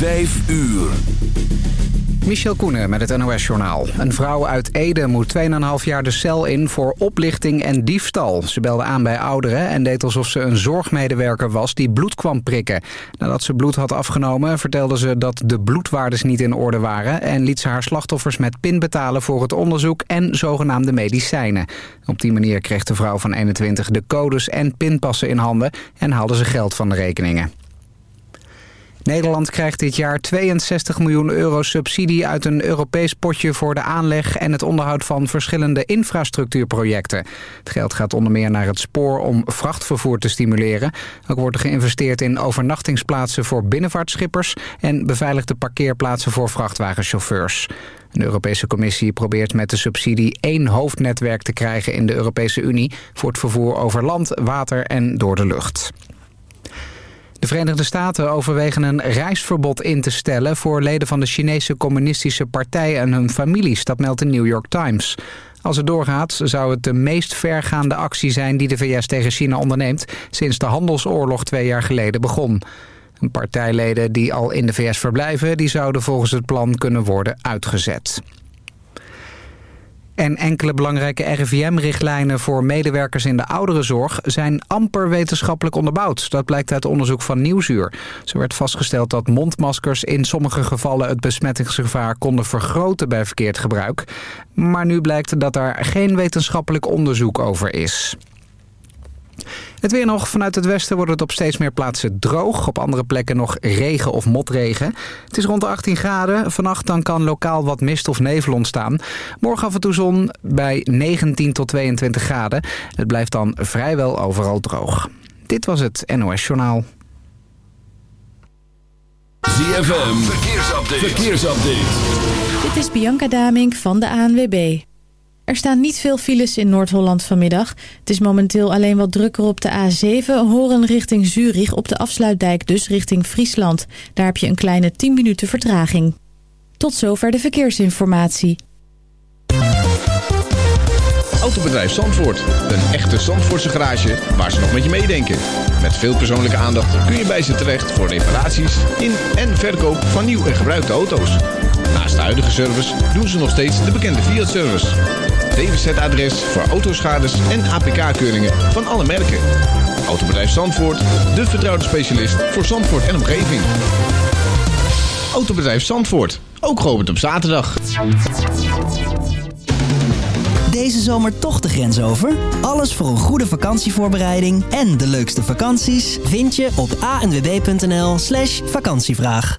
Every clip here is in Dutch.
Vijf uur. Michel Koenen met het NOS-journaal. Een vrouw uit Ede moet 2,5 jaar de cel in voor oplichting en diefstal. Ze belde aan bij ouderen en deed alsof ze een zorgmedewerker was die bloed kwam prikken. Nadat ze bloed had afgenomen vertelde ze dat de bloedwaardes niet in orde waren... en liet ze haar slachtoffers met pin betalen voor het onderzoek en zogenaamde medicijnen. Op die manier kreeg de vrouw van 21 de codes en pinpassen in handen en haalde ze geld van de rekeningen. Nederland krijgt dit jaar 62 miljoen euro subsidie uit een Europees potje voor de aanleg en het onderhoud van verschillende infrastructuurprojecten. Het geld gaat onder meer naar het spoor om vrachtvervoer te stimuleren. Ook wordt er geïnvesteerd in overnachtingsplaatsen voor binnenvaartschippers en beveiligde parkeerplaatsen voor vrachtwagenchauffeurs. De Europese Commissie probeert met de subsidie één hoofdnetwerk te krijgen in de Europese Unie voor het vervoer over land, water en door de lucht. De Verenigde Staten overwegen een reisverbod in te stellen... voor leden van de Chinese Communistische Partij en hun families. Dat meldt de New York Times. Als het doorgaat zou het de meest vergaande actie zijn... die de VS tegen China onderneemt... sinds de handelsoorlog twee jaar geleden begon. Partijleden die al in de VS verblijven... die zouden volgens het plan kunnen worden uitgezet. En enkele belangrijke RIVM-richtlijnen voor medewerkers in de ouderenzorg zijn amper wetenschappelijk onderbouwd. Dat blijkt uit onderzoek van Nieuwsuur. Zo werd vastgesteld dat mondmaskers in sommige gevallen het besmettingsgevaar konden vergroten bij verkeerd gebruik. Maar nu blijkt dat daar geen wetenschappelijk onderzoek over is. Het weer nog. Vanuit het westen wordt het op steeds meer plaatsen droog. Op andere plekken nog regen of motregen. Het is rond de 18 graden. Vannacht dan kan lokaal wat mist of nevel ontstaan. Morgen af en toe zon bij 19 tot 22 graden. Het blijft dan vrijwel overal droog. Dit was het NOS Journaal. ZFM. Verkeersupdate. Verkeersupdate. Dit is Bianca Damink van de ANWB. Er staan niet veel files in Noord-Holland vanmiddag. Het is momenteel alleen wat drukker op de A7, Horen richting Zurich... op de afsluitdijk dus richting Friesland. Daar heb je een kleine 10 minuten vertraging. Tot zover de verkeersinformatie. Autobedrijf Zandvoort. Een echte Zandvoortse garage waar ze nog met je meedenken. Met veel persoonlijke aandacht kun je bij ze terecht... voor reparaties in en verkoop van nieuw en gebruikte auto's. Naast de huidige service doen ze nog steeds de bekende Fiat-service. DWZ-adres voor autoschades en APK-keuringen van alle merken. Autobedrijf Zandvoort, de vertrouwde specialist voor Zandvoort en omgeving. Autobedrijf Zandvoort, ook geopend op zaterdag. Deze zomer toch de grens over? Alles voor een goede vakantievoorbereiding en de leukste vakanties vind je op anwb.nl slash vakantievraag.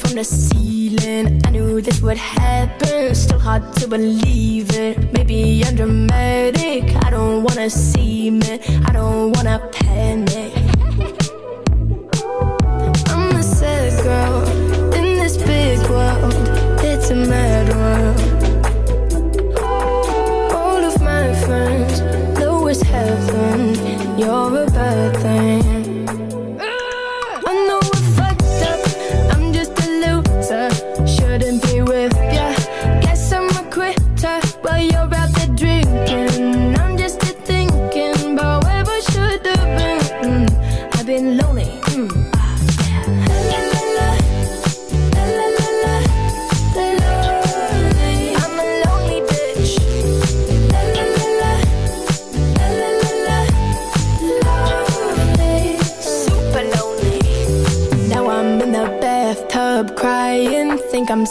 From the ceiling. I knew this would happen. Still hard to believe it. Maybe I'm dramatic. I don't wanna see me. I don't wanna panic.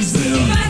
please them.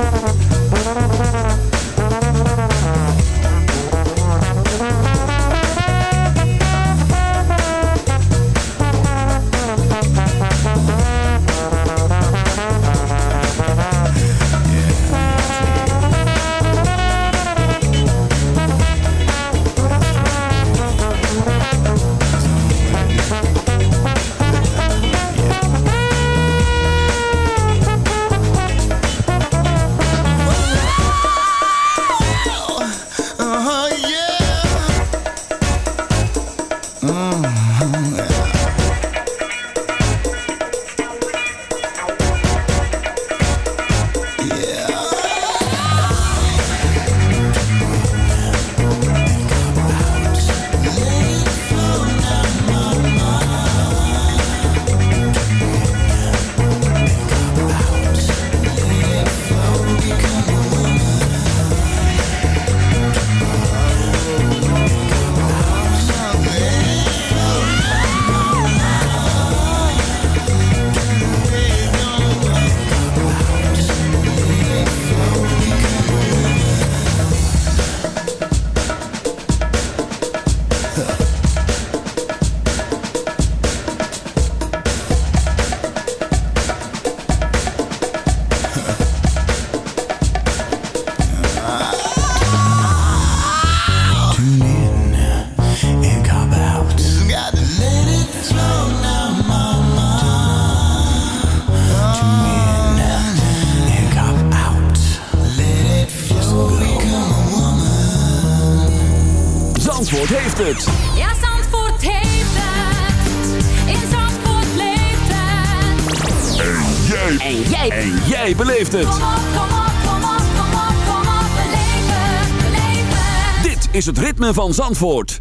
van Zandvoort.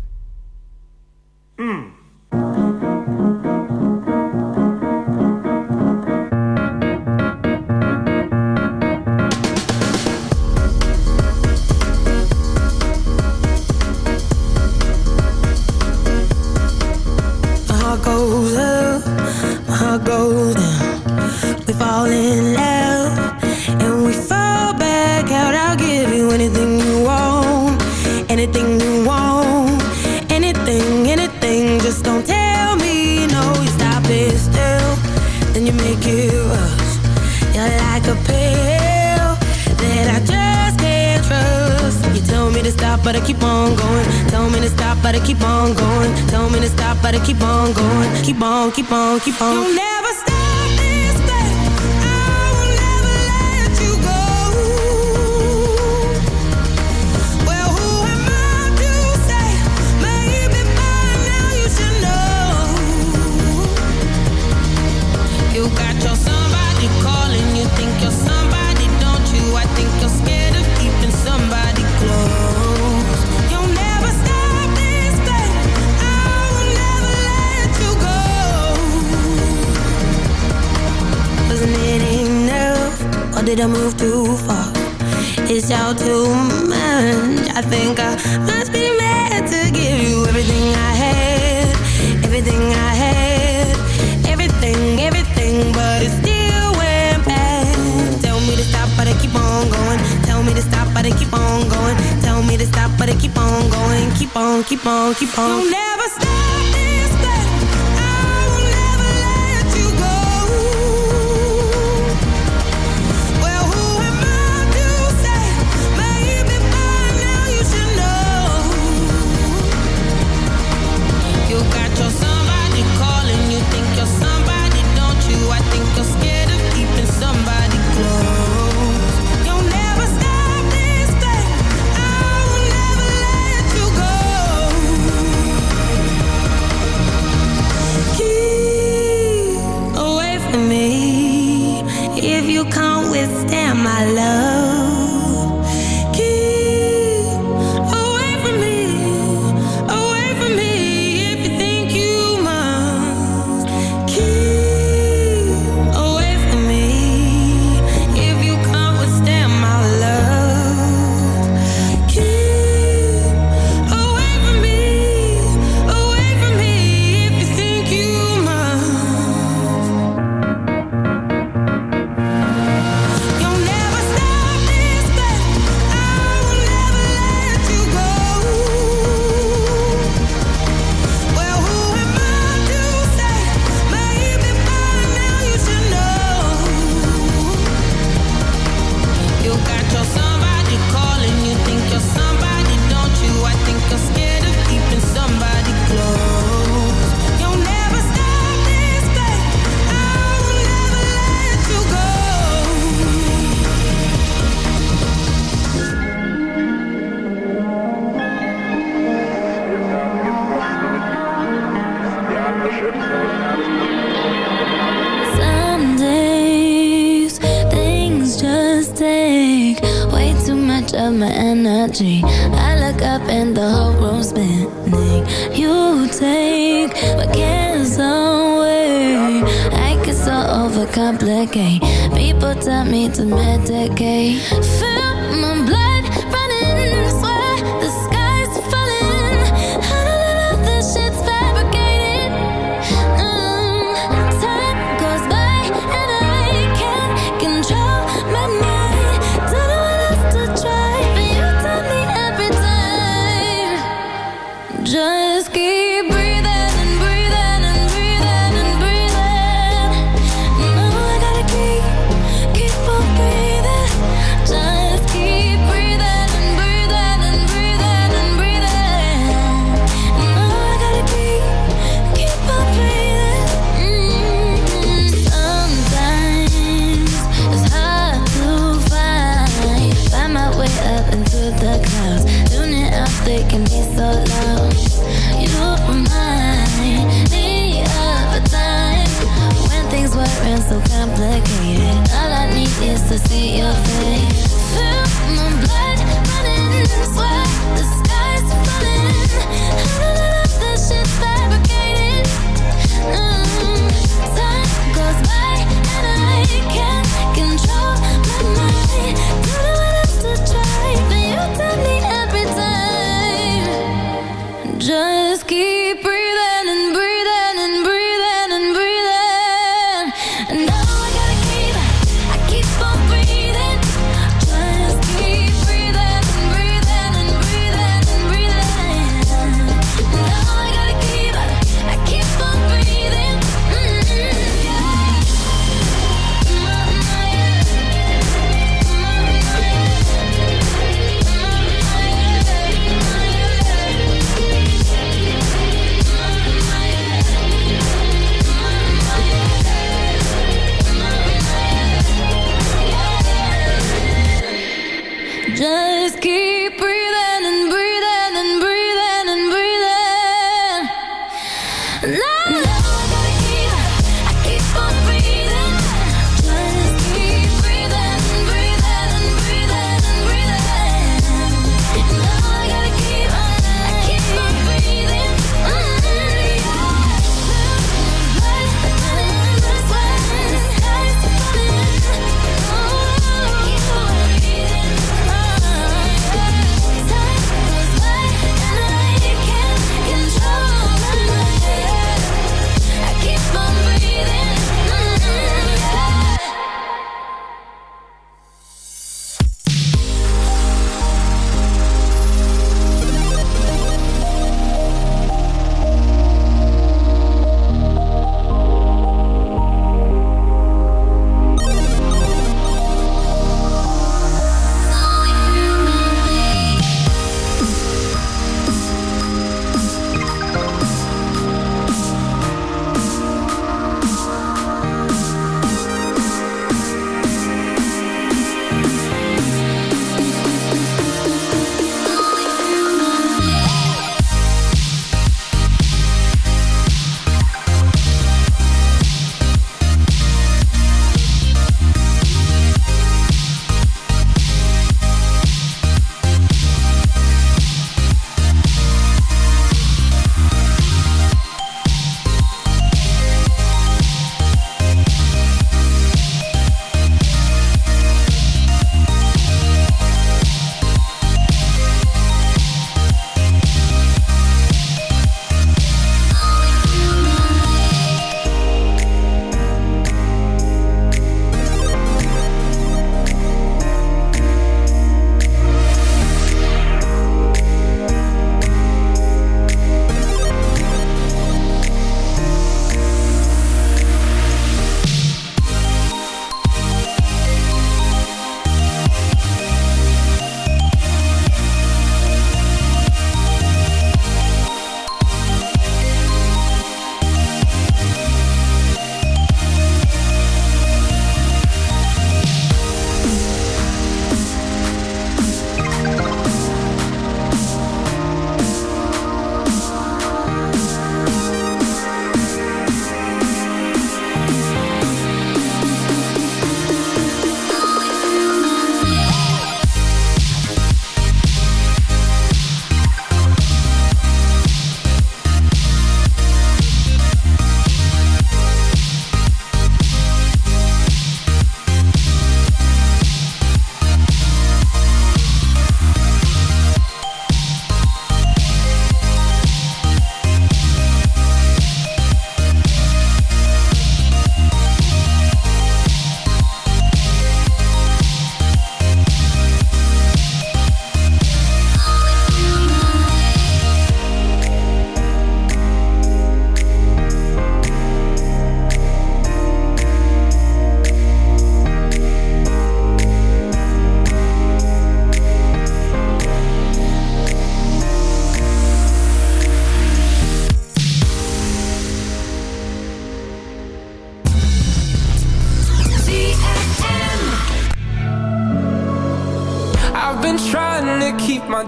But can some way. I get so overcomplicate. People tell me to medicate Feel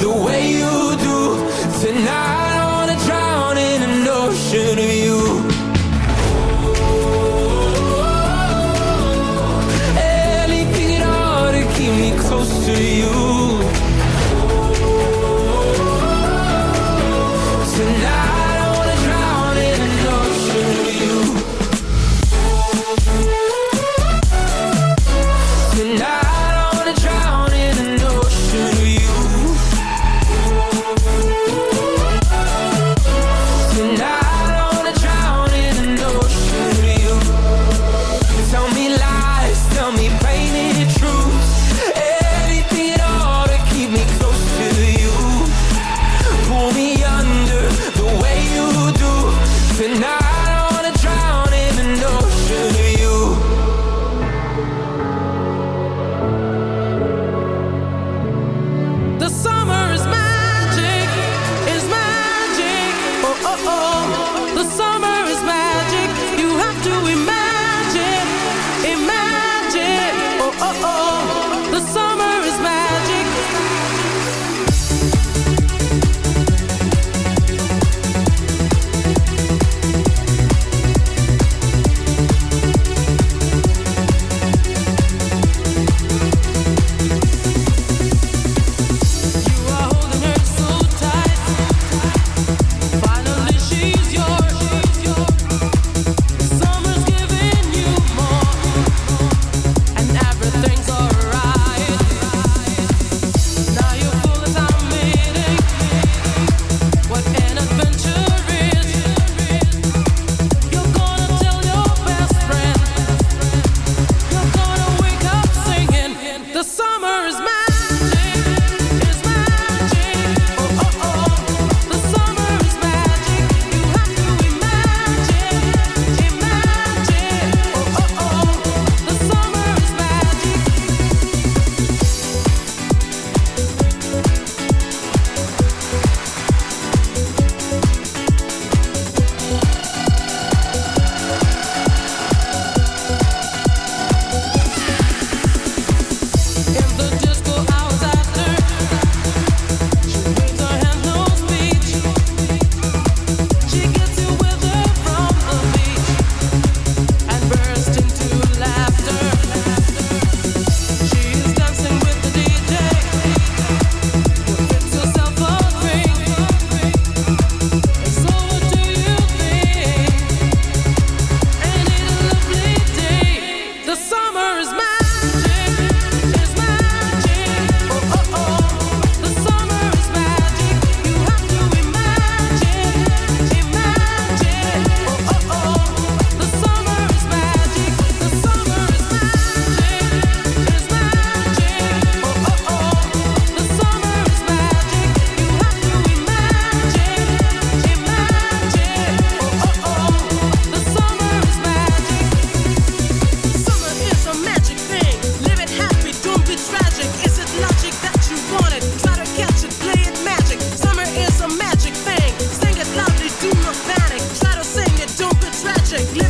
the way you Check.